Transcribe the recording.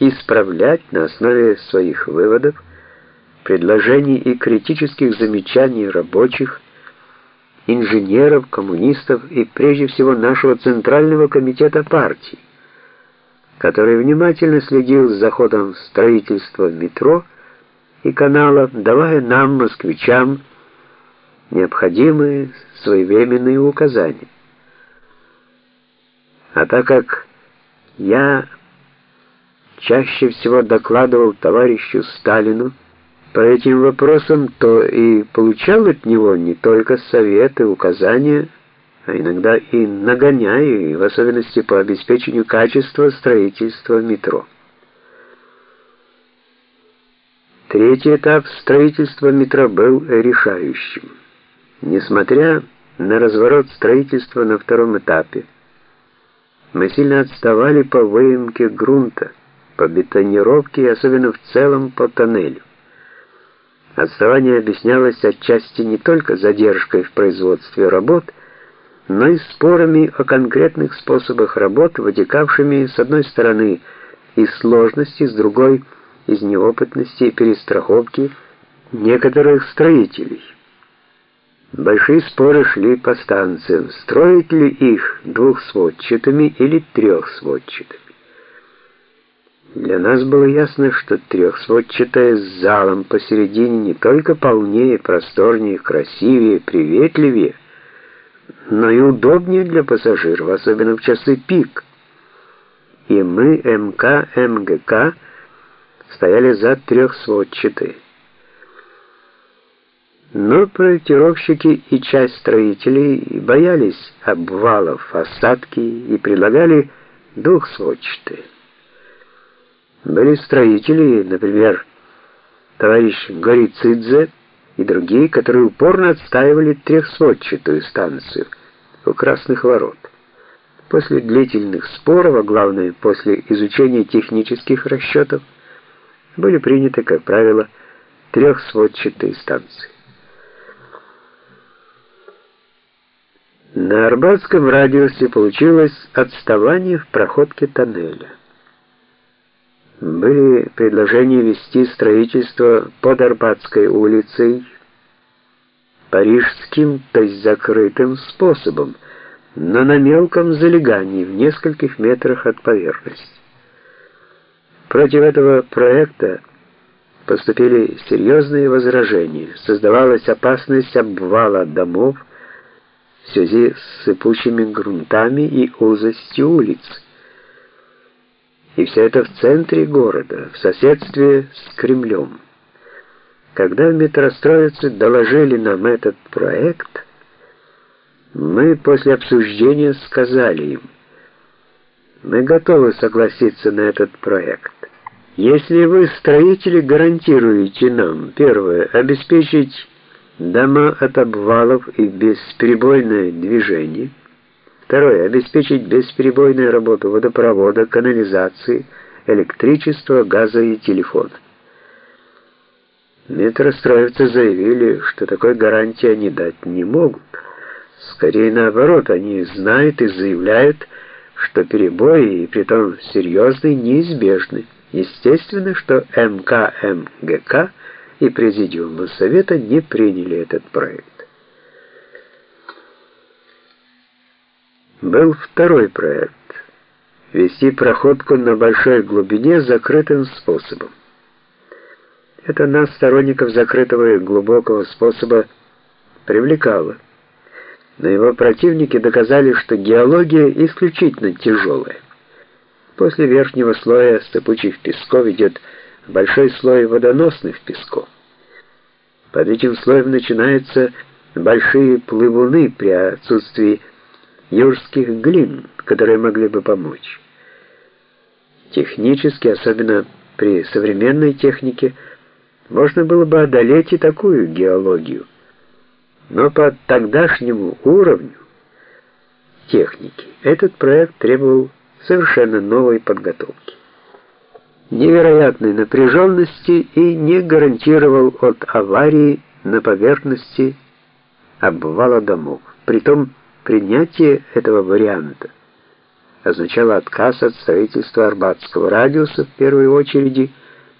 исправлять на основе своих выводов, предложений и критических замечаний рабочих, инженеров, коммунистов и прежде всего нашего Центрального комитета партии, который внимательно следил за ходом строительства метро и канала, давая нам, москвичам, необходимые своевременные указания. А так как я чаще всего докладывал товарищу Сталину по этим вопросам, то и получал от него не только советы, указания, а иногда и нагоняю, и в особенности по обеспечению качества строительства метро. Третий этап строительства метро был решающим. Несмотря на разворот строительства на втором этапе, мы сильно отставали по выемке грунта, по бетонировке и особенно в целом по тоннелю. Отставание объяснялось отчасти не только задержкой в производстве работ, но и спорами о конкретных способах работ, вытекавшими с одной стороны из сложности, с другой из неопытности и перестраховки некоторых строителей. Большие споры шли по станциям, строить ли их двухсводчатыми или трехсводчатыми. Для нас было ясно, что трехсводчатая с залом посередине не только полнее, просторнее, красивее, приветливее, но и удобнее для пассажиров, особенно в часы пик. И мы, МК, МГК, стояли за трехсводчатой. Но проектировщики и часть строителей боялись обвалов, осадки и предлагали двухсводчатые. Были строители, например, товарищ Горицидзе и другие, которые упорно отстаивали трехсводчатую станцию у Красных ворот. После длительных споров, а главное, после изучения технических расчетов, были приняты, как правило, трехсводчатые станции. На Арбатском радиусе получилось отставание в проходке тоннеля были предложения вести строительство под Арбатской улицей парижским, то есть закрытым способом, но на мелком залегании в нескольких метрах от поверхности. Против этого проекта поступили серьезные возражения. Создавалась опасность обвала домов в связи с сыпучими грунтами и узостью улиц. И все это в центре города, в соседстве с Кремлем. Когда метростроицы доложили нам этот проект, мы после обсуждения сказали им, мы готовы согласиться на этот проект. Если вы, строители, гарантируете нам, первое, обеспечить дома от обвалов и бесперебойное движение – Второе. Обеспечить бесперебойную работу водопровода, канализации, электричества, газа и телефона. Метростроевцы заявили, что такой гарантии они дать не могут. Скорее наоборот, они знают и заявляют, что перебои, и притом серьезные, неизбежны. Естественно, что МКМГК и Президиум Совета не приняли этот проект. Был второй проект — вести проходку на большой глубине закрытым способом. Это нас, сторонников закрытого и глубокого способа, привлекало. Но его противники доказали, что геология исключительно тяжелая. После верхнего слоя сыпучих песков идет большой слой водоносных песков. Под этим слоем начинаются большие плывуны при отсутствии юрских глин, которые могли бы помочь. Технически, особенно при современной технике, можно было бы одолеть и такую геологию. Но по тогдашнему уровню техники этот проект требовал совершенно новой подготовки. Невероятной напряженности и не гарантировал от аварии на поверхности обвала домов. Притом Принятие этого варианта означало отказ от строительства Арбатского радиуса в первой очереди –